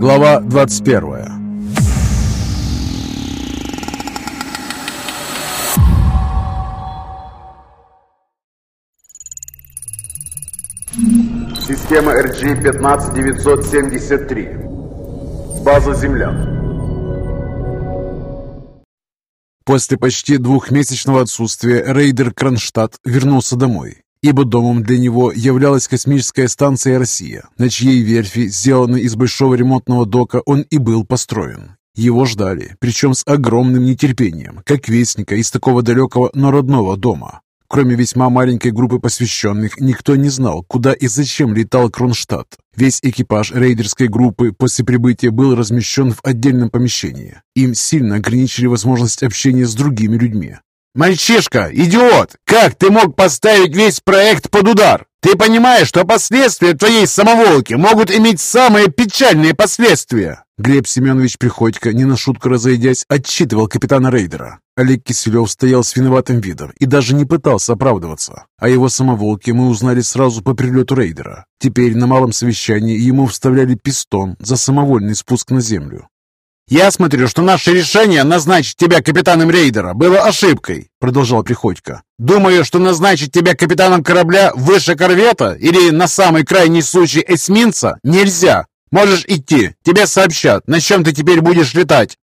Глава 21 Система RG-15973. База «Земля». После почти двухмесячного отсутствия рейдер Кронштадт вернулся домой, ибо домом для него являлась космическая станция «Россия», на чьей верфи, сделанной из большого ремонтного дока, он и был построен. Его ждали, причем с огромным нетерпением, как вестника из такого далекого, но родного дома. Кроме весьма маленькой группы посвященных, никто не знал, куда и зачем летал Кронштадт. Весь экипаж рейдерской группы после прибытия был размещен в отдельном помещении. Им сильно ограничили возможность общения с другими людьми. «Мальчишка, идиот! Как ты мог поставить весь проект под удар? Ты понимаешь, что последствия твоей самоволки могут иметь самые печальные последствия?» Глеб Семенович Приходько, не на шутку разойдясь, отчитывал капитана рейдера. Олег Киселев стоял с виноватым видом и даже не пытался оправдываться. О его самоволке мы узнали сразу по прилету рейдера. Теперь на малом совещании ему вставляли пистон за самовольный спуск на землю. «Я смотрю, что наше решение назначить тебя капитаном рейдера было ошибкой», продолжал Приходько. «Думаю, что назначить тебя капитаном корабля выше корвета или на самый крайний случай эсминца нельзя. Можешь идти, тебе сообщат, на чем ты теперь будешь летать».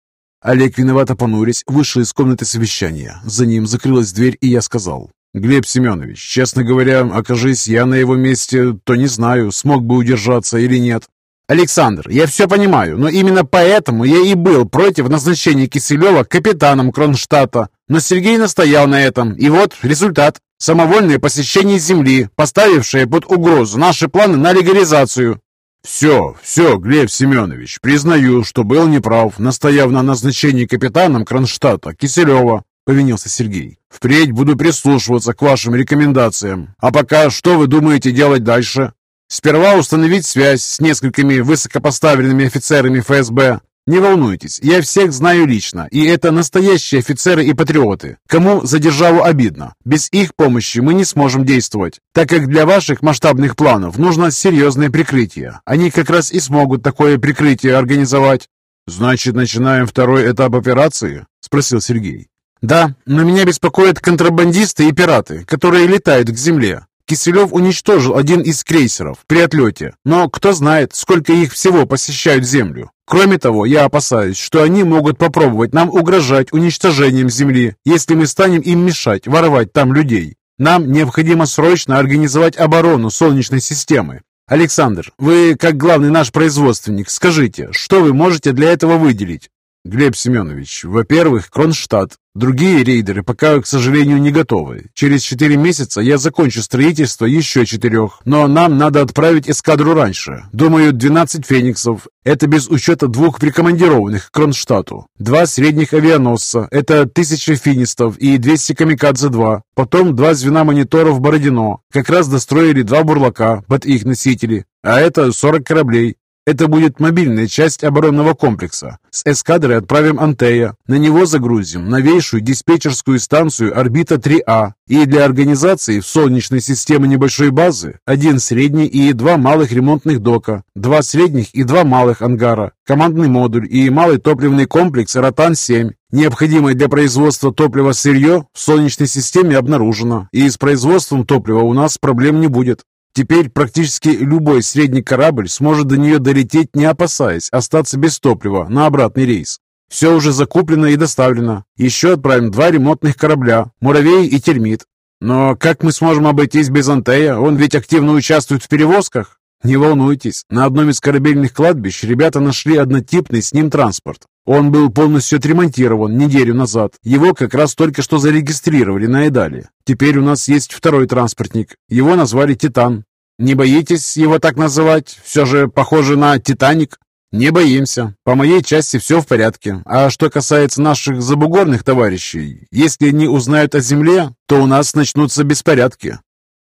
Олег, виновато понурясь, вышел из комнаты совещания. За ним закрылась дверь, и я сказал. «Глеб Семенович, честно говоря, окажись я на его месте, то не знаю, смог бы удержаться или нет. «Александр, я все понимаю, но именно поэтому я и был против назначения Киселева капитаном Кронштадта. Но Сергей настоял на этом, и вот результат. Самовольное посещение Земли, поставившее под угрозу наши планы на легализацию». «Все, все, Глеб Семенович, признаю, что был неправ, настояв на назначении капитаном Кронштадта Киселева», — повинился Сергей. «Впредь буду прислушиваться к вашим рекомендациям. А пока что вы думаете делать дальше?» Сперва установить связь с несколькими высокопоставленными офицерами ФСБ. Не волнуйтесь, я всех знаю лично, и это настоящие офицеры и патриоты. Кому за державу обидно? Без их помощи мы не сможем действовать, так как для ваших масштабных планов нужно серьезное прикрытие. Они как раз и смогут такое прикрытие организовать. «Значит, начинаем второй этап операции?» – спросил Сергей. «Да, но меня беспокоят контрабандисты и пираты, которые летают к земле. Киселев уничтожил один из крейсеров при отлете, но кто знает, сколько их всего посещают Землю. Кроме того, я опасаюсь, что они могут попробовать нам угрожать уничтожением Земли, если мы станем им мешать воровать там людей. Нам необходимо срочно организовать оборону Солнечной системы. Александр, вы, как главный наш производственник, скажите, что вы можете для этого выделить? Глеб Семенович, во-первых, Кронштадт. Другие рейдеры пока, к сожалению, не готовы. Через четыре месяца я закончу строительство еще четырех. Но нам надо отправить эскадру раньше. Думаю, 12 фениксов. Это без учета двух прикомандированных к Кронштадту. Два средних авианосца. Это тысяча финистов и 200 камикадзе-2. Потом два звена мониторов Бородино. Как раз достроили два бурлака под их носители. А это 40 кораблей. Это будет мобильная часть оборонного комплекса. С эскадры отправим Антея. На него загрузим новейшую диспетчерскую станцию «Орбита-3А». И для организации в Солнечной системе небольшой базы один средний и два малых ремонтных дока, два средних и два малых ангара, командный модуль и малый топливный комплекс «Ротан-7». Необходимое для производства топлива сырье в Солнечной системе обнаружено, и с производством топлива у нас проблем не будет. Теперь практически любой средний корабль сможет до нее долететь, не опасаясь остаться без топлива на обратный рейс. Все уже закуплено и доставлено. Еще отправим два ремонтных корабля «Муравей» и «Термит». Но как мы сможем обойтись без Антея? Он ведь активно участвует в перевозках. Не волнуйтесь, на одном из корабельных кладбищ ребята нашли однотипный с ним транспорт. Он был полностью отремонтирован неделю назад. Его как раз только что зарегистрировали на Эдале. Теперь у нас есть второй транспортник. Его назвали «Титан». Не боитесь его так называть? Все же похоже на «Титаник». Не боимся. По моей части все в порядке. А что касается наших забугорных товарищей, если они узнают о Земле, то у нас начнутся беспорядки.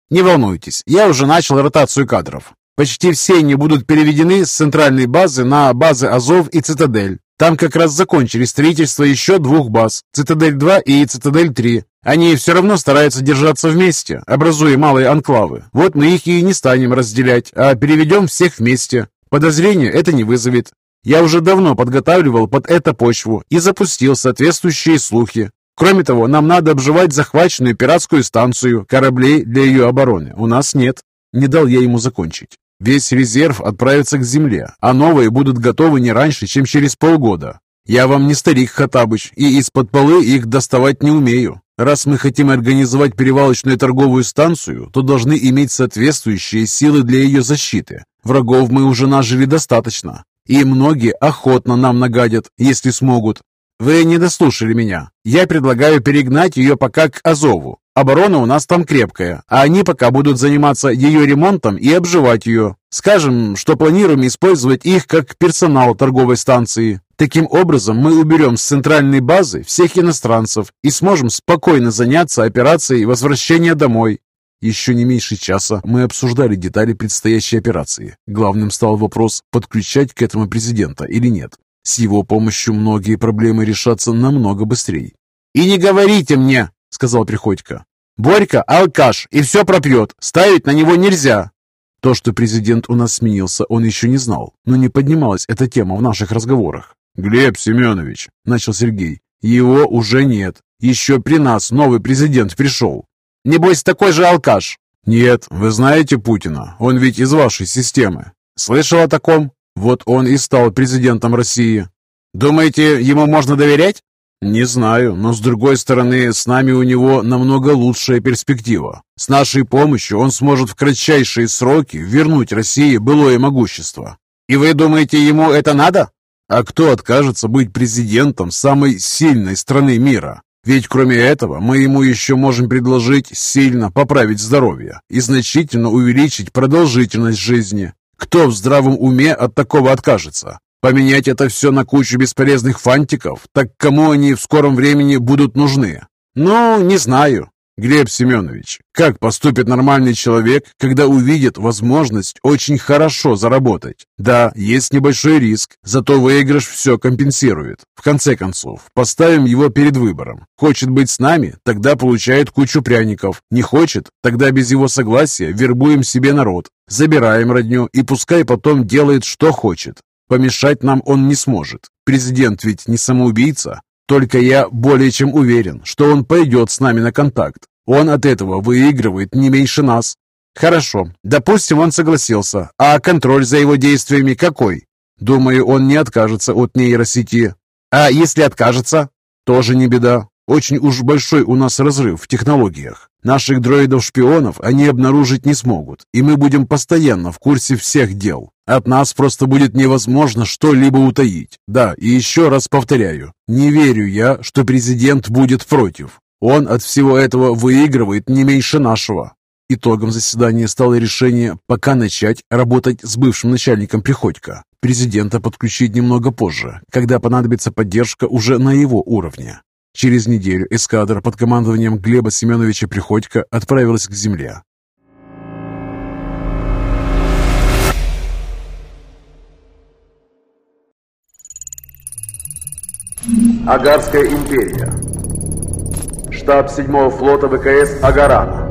Не волнуйтесь, я уже начал ротацию кадров. Почти все они будут переведены с центральной базы на базы Азов и Цитадель. Там как раз закончили строительство еще двух баз, Цитадель-2 и Цитадель-3. Они все равно стараются держаться вместе, образуя малые анклавы. Вот мы их и не станем разделять, а переведем всех вместе. Подозрения это не вызовет. Я уже давно подготавливал под это почву и запустил соответствующие слухи. Кроме того, нам надо обживать захваченную пиратскую станцию. Кораблей для ее обороны у нас нет. Не дал я ему закончить. Весь резерв отправится к земле, а новые будут готовы не раньше, чем через полгода. Я вам не старик Хатабыч, и из-под полы их доставать не умею. Раз мы хотим организовать перевалочную торговую станцию, то должны иметь соответствующие силы для ее защиты. Врагов мы уже нажили достаточно, и многие охотно нам нагадят, если смогут. Вы не дослушали меня. Я предлагаю перегнать ее пока к Азову. Оборона у нас там крепкая, а они пока будут заниматься ее ремонтом и обживать ее. Скажем, что планируем использовать их как персонал торговой станции. Таким образом, мы уберем с центральной базы всех иностранцев и сможем спокойно заняться операцией возвращения домой. Еще не меньше часа мы обсуждали детали предстоящей операции. Главным стал вопрос, подключать к этому президента или нет. С его помощью многие проблемы решатся намного быстрее. «И не говорите мне!» — сказал Приходько. «Борька — алкаш и все пропьет. Ставить на него нельзя». То, что президент у нас сменился, он еще не знал, но не поднималась эта тема в наших разговорах. «Глеб Семенович», — начал Сергей, — «его уже нет. Еще при нас новый президент пришел. Небось, такой же алкаш». «Нет, вы знаете Путина. Он ведь из вашей системы». «Слышал о таком? Вот он и стал президентом России. Думаете, ему можно доверять?» «Не знаю, но с другой стороны, с нами у него намного лучшая перспектива. С нашей помощью он сможет в кратчайшие сроки вернуть России былое могущество». «И вы думаете, ему это надо?» «А кто откажется быть президентом самой сильной страны мира? Ведь кроме этого мы ему еще можем предложить сильно поправить здоровье и значительно увеличить продолжительность жизни. Кто в здравом уме от такого откажется? Поменять это все на кучу бесполезных фантиков? Так кому они в скором времени будут нужны? Ну, не знаю. Глеб Семенович, как поступит нормальный человек, когда увидит возможность очень хорошо заработать? Да, есть небольшой риск, зато выигрыш все компенсирует. В конце концов, поставим его перед выбором. Хочет быть с нами, тогда получает кучу пряников. Не хочет, тогда без его согласия вербуем себе народ, забираем родню и пускай потом делает, что хочет. Помешать нам он не сможет. Президент ведь не самоубийца. Только я более чем уверен, что он пойдет с нами на контакт. Он от этого выигрывает не меньше нас. Хорошо, допустим, он согласился. А контроль за его действиями какой? Думаю, он не откажется от нейросети. А если откажется? Тоже не беда. Очень уж большой у нас разрыв в технологиях. Наших дроидов-шпионов они обнаружить не смогут, и мы будем постоянно в курсе всех дел. От нас просто будет невозможно что-либо утаить. Да, и еще раз повторяю, не верю я, что президент будет против. Он от всего этого выигрывает не меньше нашего. Итогом заседания стало решение пока начать работать с бывшим начальником Приходько. Президента подключить немного позже, когда понадобится поддержка уже на его уровне. Через неделю эскадра под командованием Глеба Семеновича Приходько отправилась к земле. Агарская империя. Штаб 7-го флота ВКС Агарана.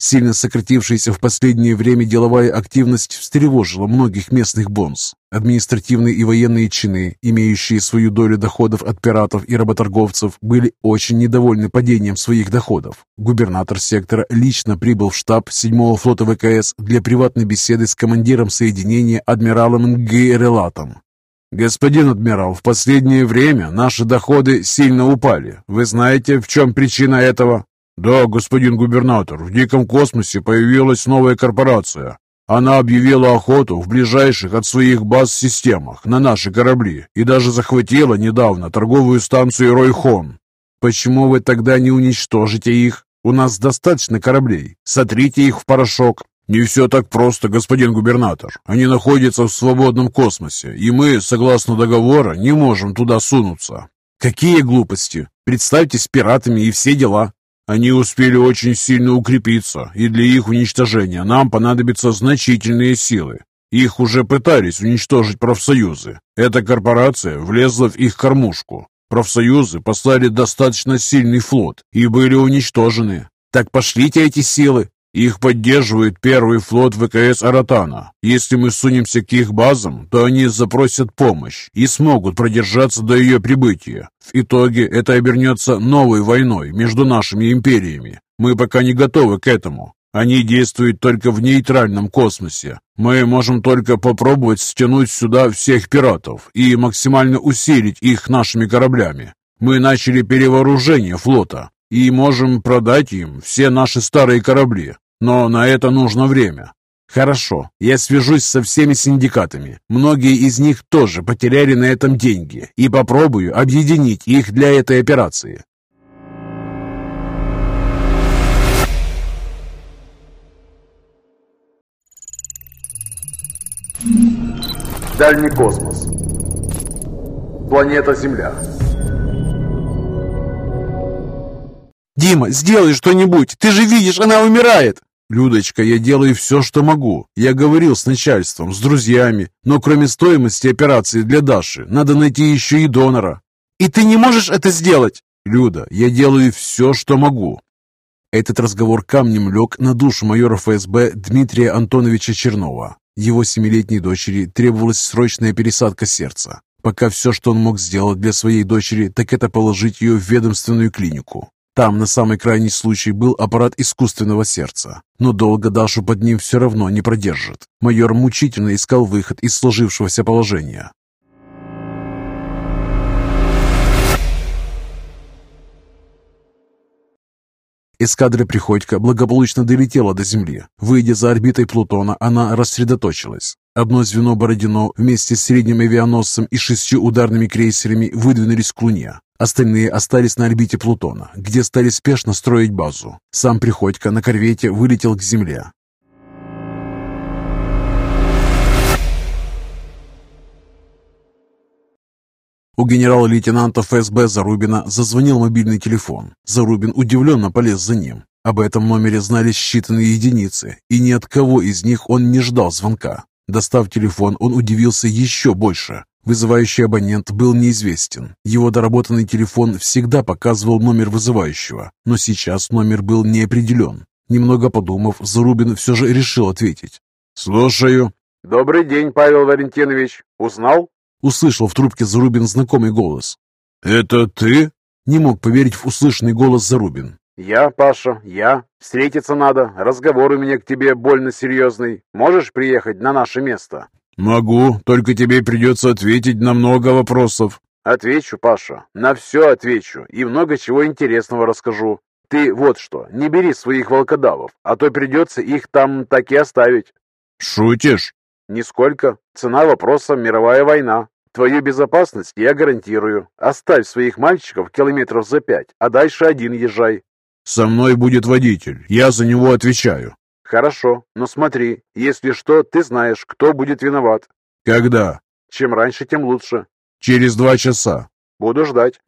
Сильно сократившаяся в последнее время деловая активность встревожила многих местных бонс. Административные и военные чины, имеющие свою долю доходов от пиратов и работорговцев, были очень недовольны падением своих доходов. Губернатор сектора лично прибыл в штаб 7-го флота ВКС для приватной беседы с командиром соединения адмиралом Нгейрелатом. «Господин адмирал, в последнее время наши доходы сильно упали. Вы знаете, в чем причина этого?» «Да, господин губернатор, в диком космосе появилась новая корпорация. Она объявила охоту в ближайших от своих баз системах на наши корабли и даже захватила недавно торговую станцию Ройхон. Почему вы тогда не уничтожите их? У нас достаточно кораблей. Сотрите их в порошок. Не все так просто, господин губернатор. Они находятся в свободном космосе, и мы, согласно договора, не можем туда сунуться. Какие глупости! Представьте с пиратами и все дела. Они успели очень сильно укрепиться, и для их уничтожения нам понадобятся значительные силы. Их уже пытались уничтожить профсоюзы. Эта корпорация влезла в их кормушку. Профсоюзы послали достаточно сильный флот и были уничтожены. Так пошлите эти силы. Их поддерживает первый флот ВКС Аратана. Если мы сунемся к их базам, то они запросят помощь и смогут продержаться до ее прибытия. В итоге это обернется новой войной между нашими империями. Мы пока не готовы к этому. Они действуют только в нейтральном космосе. Мы можем только попробовать стянуть сюда всех пиратов и максимально усилить их нашими кораблями. Мы начали перевооружение флота и можем продать им все наши старые корабли. Но на это нужно время. Хорошо, я свяжусь со всеми синдикатами. Многие из них тоже потеряли на этом деньги и попробую объединить их для этой операции. Дальний космос. Планета Земля. «Дима, сделай что-нибудь! Ты же видишь, она умирает!» «Людочка, я делаю все, что могу. Я говорил с начальством, с друзьями, но кроме стоимости операции для Даши, надо найти еще и донора». «И ты не можешь это сделать?» «Люда, я делаю все, что могу». Этот разговор камнем лег на душу майора ФСБ Дмитрия Антоновича Чернова. Его семилетней дочери требовалась срочная пересадка сердца. Пока все, что он мог сделать для своей дочери, так это положить ее в ведомственную клинику. Там на самый крайний случай был аппарат искусственного сердца. Но долго Дашу под ним все равно не продержит. Майор мучительно искал выход из сложившегося положения. Эскадра Приходько благополучно долетела до Земли. Выйдя за орбитой Плутона, она рассредоточилась. Одно звено Бородино вместе с средним авианосцем и шестью ударными крейсерами выдвинулись к Луне. Остальные остались на орбите Плутона, где стали спешно строить базу. Сам Приходько на корвете вылетел к Земле. У генерала-лейтенанта ФСБ Зарубина зазвонил мобильный телефон. Зарубин удивленно полез за ним. Об этом номере знали считанные единицы, и ни от кого из них он не ждал звонка. Достав телефон, он удивился еще больше. Вызывающий абонент был неизвестен. Его доработанный телефон всегда показывал номер вызывающего, но сейчас номер был не определен. Немного подумав, Зарубин все же решил ответить. «Слушаю». «Добрый день, Павел Валентинович. Узнал?» Услышал в трубке Зарубин знакомый голос. «Это ты?» Не мог поверить в услышанный голос Зарубин. «Я, Паша, я. Встретиться надо. Разговор у меня к тебе больно серьезный. Можешь приехать на наше место?» «Могу, только тебе придется ответить на много вопросов». «Отвечу, Паша, на все отвечу и много чего интересного расскажу. Ты вот что, не бери своих волкодавов, а то придется их там так и оставить». «Шутишь?» «Нисколько. Цена вопроса – мировая война. Твою безопасность я гарантирую. Оставь своих мальчиков километров за пять, а дальше один езжай». «Со мной будет водитель. Я за него отвечаю». «Хорошо, но смотри, если что, ты знаешь, кто будет виноват». «Когда?» «Чем раньше, тем лучше». «Через два часа». «Буду ждать».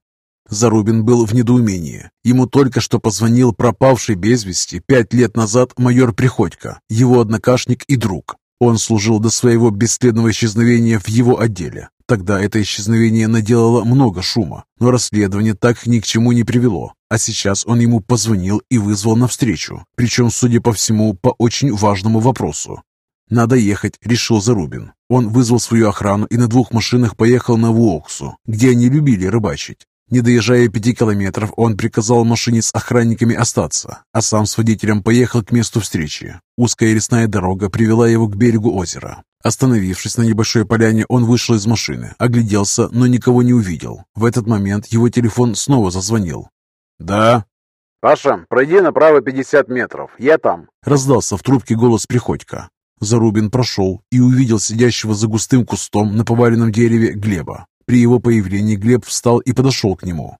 Зарубин был в недоумении. Ему только что позвонил пропавший без вести пять лет назад майор Приходько, его однокашник и друг. Он служил до своего бесследного исчезновения в его отделе. Тогда это исчезновение наделало много шума, но расследование так ни к чему не привело. А сейчас он ему позвонил и вызвал навстречу, причем, судя по всему, по очень важному вопросу. «Надо ехать», — решил Зарубин. Он вызвал свою охрану и на двух машинах поехал на Вуоксу, где они любили рыбачить. Не доезжая пяти километров, он приказал машине с охранниками остаться, а сам с водителем поехал к месту встречи. Узкая лесная дорога привела его к берегу озера. Остановившись на небольшой поляне, он вышел из машины, огляделся, но никого не увидел. В этот момент его телефон снова зазвонил. «Да?» «Паша, пройди направо 50 метров, я там», — раздался в трубке голос Приходько. Зарубин прошел и увидел сидящего за густым кустом на поваленном дереве Глеба. При его появлении Глеб встал и подошел к нему.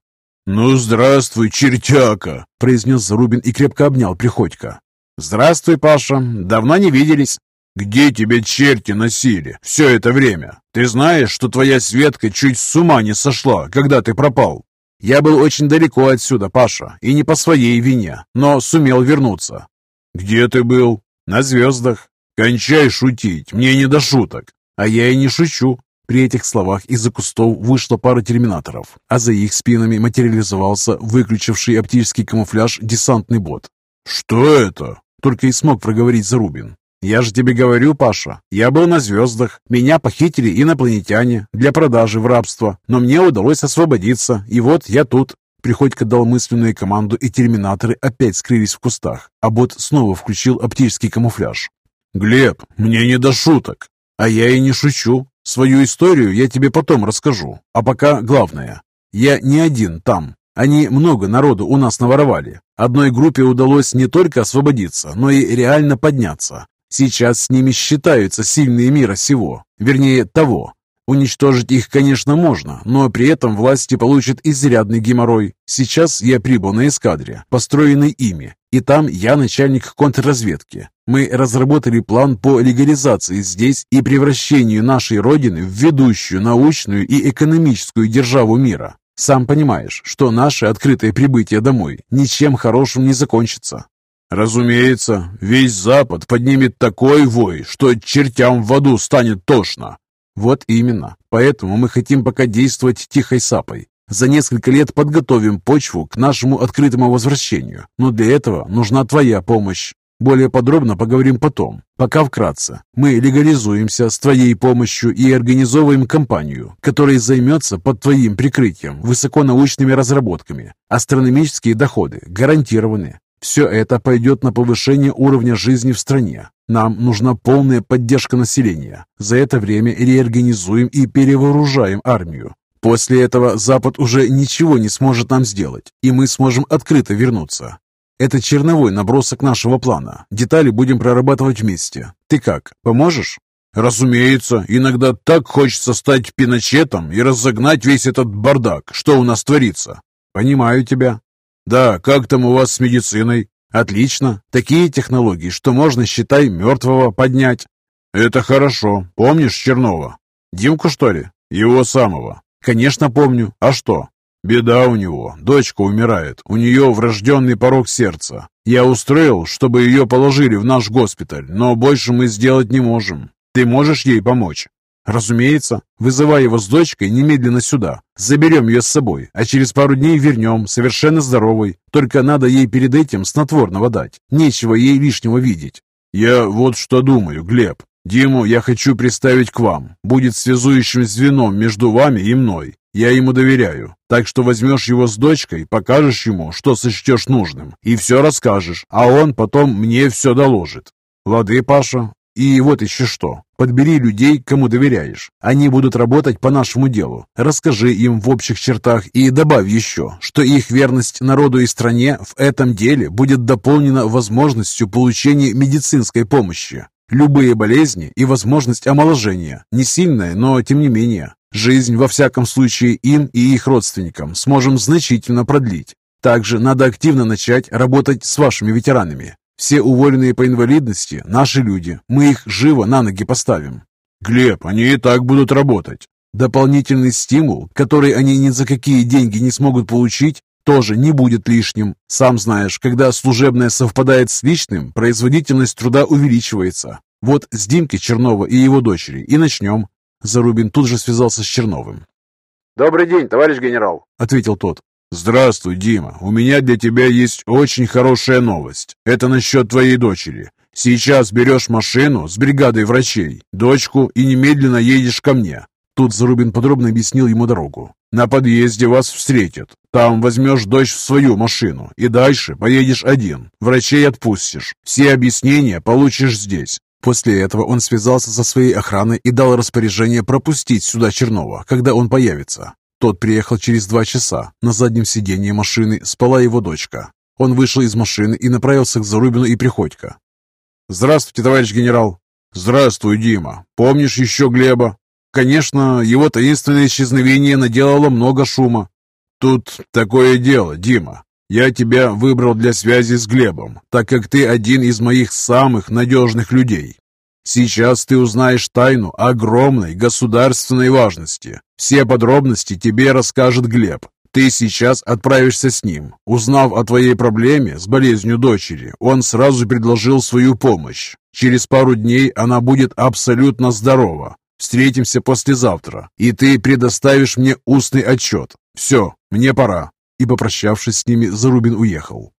«Ну, здравствуй, чертяка!» — произнес Зарубин и крепко обнял Приходько. «Здравствуй, Паша. Давно не виделись». «Где тебя черти носили все это время? Ты знаешь, что твоя Светка чуть с ума не сошла, когда ты пропал?» «Я был очень далеко отсюда, Паша, и не по своей вине, но сумел вернуться». «Где ты был?» «На звездах». «Кончай шутить, мне не до шуток». «А я и не шучу». При этих словах из-за кустов вышла пара терминаторов, а за их спинами материализовался выключивший оптический камуфляж десантный бот. «Что это?» только и смог проговорить Зарубин. «Я же тебе говорю, Паша, я был на звездах. Меня похитили инопланетяне для продажи в рабство, но мне удалось освободиться, и вот я тут». Приходько дал мысленную команду, и терминаторы опять скрылись в кустах, а бот снова включил оптический камуфляж. «Глеб, мне не до шуток». «А я и не шучу. Свою историю я тебе потом расскажу. А пока главное. Я не один там. Они много народу у нас наворовали. Одной группе удалось не только освободиться, но и реально подняться. Сейчас с ними считаются сильные мира сего, вернее того. Уничтожить их, конечно, можно, но при этом власти получат изрядный геморрой. Сейчас я прибыл на эскадре, построенной ими, и там я начальник контрразведки. Мы разработали план по легализации здесь и превращению нашей Родины в ведущую научную и экономическую державу мира. Сам понимаешь, что наше открытое прибытие домой ничем хорошим не закончится. Разумеется, весь Запад поднимет такой вой, что чертям в аду станет тошно. Вот именно. Поэтому мы хотим пока действовать тихой сапой. За несколько лет подготовим почву к нашему открытому возвращению. Но для этого нужна твоя помощь. Более подробно поговорим потом. Пока вкратце. Мы легализуемся с твоей помощью и организовываем компанию, которая займется под твоим прикрытием высоконаучными разработками. Астрономические доходы гарантированы. Все это пойдет на повышение уровня жизни в стране. Нам нужна полная поддержка населения. За это время реорганизуем и перевооружаем армию. После этого Запад уже ничего не сможет нам сделать, и мы сможем открыто вернуться. Это черновой набросок нашего плана. Детали будем прорабатывать вместе. Ты как, поможешь? Разумеется, иногда так хочется стать пиночетом и разогнать весь этот бардак, что у нас творится. Понимаю тебя. «Да, как там у вас с медициной?» «Отлично. Такие технологии, что можно, считай, мертвого поднять». «Это хорошо. Помнишь Чернова?» «Димку, что ли?» «Его самого». «Конечно помню. А что?» «Беда у него. Дочка умирает. У нее врожденный порог сердца. Я устроил, чтобы ее положили в наш госпиталь, но больше мы сделать не можем. Ты можешь ей помочь?» «Разумеется. Вызывай его с дочкой немедленно сюда. Заберем ее с собой, а через пару дней вернем, совершенно здоровой. Только надо ей перед этим снотворного дать. Нечего ей лишнего видеть». «Я вот что думаю, Глеб. Диму я хочу представить к вам. Будет связующим звеном между вами и мной. Я ему доверяю. Так что возьмешь его с дочкой, покажешь ему, что сочтешь нужным, и все расскажешь, а он потом мне все доложит». «Лады, Паша. И вот еще что. Подбери людей, кому доверяешь. Они будут работать по нашему делу. Расскажи им в общих чертах и добавь еще, что их верность народу и стране в этом деле будет дополнена возможностью получения медицинской помощи. Любые болезни и возможность омоложения. Не сильная, но тем не менее. Жизнь, во всяком случае, им и их родственникам сможем значительно продлить. Также надо активно начать работать с вашими ветеранами. Все уволенные по инвалидности – наши люди. Мы их живо на ноги поставим. Глеб, они и так будут работать. Дополнительный стимул, который они ни за какие деньги не смогут получить, тоже не будет лишним. Сам знаешь, когда служебное совпадает с личным, производительность труда увеличивается. Вот с Димки Чернова и его дочери и начнем. Зарубин тут же связался с Черновым. «Добрый день, товарищ генерал», — ответил тот. «Здравствуй, Дима. У меня для тебя есть очень хорошая новость. Это насчет твоей дочери. Сейчас берешь машину с бригадой врачей, дочку и немедленно едешь ко мне». Тут Зарубин подробно объяснил ему дорогу. «На подъезде вас встретят. Там возьмешь дочь в свою машину и дальше поедешь один. Врачей отпустишь. Все объяснения получишь здесь. После этого он связался со своей охраной и дал распоряжение пропустить сюда Чернова, когда он появится. Тот приехал через два часа. На заднем сиденье машины спала его дочка. Он вышел из машины и направился к Зарубину и Приходько. «Здравствуйте, товарищ генерал!» «Здравствуй, Дима! Помнишь еще Глеба?» «Конечно, его таинственное исчезновение наделало много шума». «Тут такое дело, Дима. Я тебя выбрал для связи с Глебом, так как ты один из моих самых надежных людей. Сейчас ты узнаешь тайну огромной государственной важности. Все подробности тебе расскажет Глеб. Ты сейчас отправишься с ним. Узнав о твоей проблеме с болезнью дочери, он сразу предложил свою помощь. Через пару дней она будет абсолютно здорова. Встретимся послезавтра, и ты предоставишь мне устный отчет. Все, мне пора». И, попрощавшись с ними, Зарубин уехал.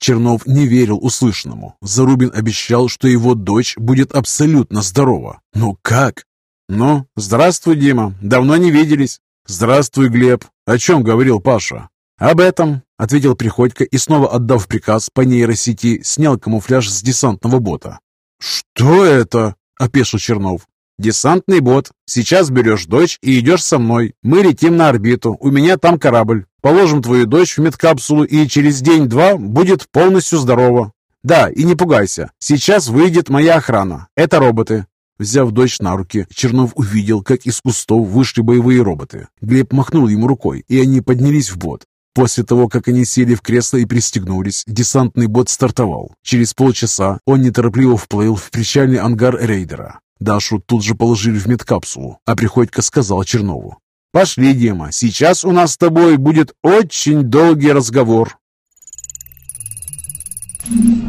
Чернов не верил услышанному. Зарубин обещал, что его дочь будет абсолютно здорова. Но как? «Ну, здравствуй, Дима. Давно не виделись». «Здравствуй, Глеб. О чем говорил Паша?» «Об этом», — ответил Приходько и, снова отдав приказ по нейросети, снял камуфляж с десантного бота. «Что это?» — опешил Чернов. «Десантный бот. Сейчас берешь дочь и идешь со мной. Мы летим на орбиту. У меня там корабль. Положим твою дочь в медкапсулу, и через день-два будет полностью здорова. Да, и не пугайся. Сейчас выйдет моя охрана. Это роботы. Взяв дочь на руки, Чернов увидел, как из кустов вышли боевые роботы. Глеб махнул ему рукой, и они поднялись в бот. После того, как они сели в кресло и пристегнулись, десантный бот стартовал. Через полчаса он неторопливо вплыл в причальный ангар рейдера. Дашу тут же положили в медкапсулу, а Приходько сказал Чернову. «Пошли, Дима, сейчас у нас с тобой будет очень долгий разговор».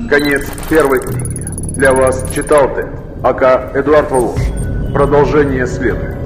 Конец первой книги. Для вас читал Тед. АК Эдуард Волошин. Продолжение следует.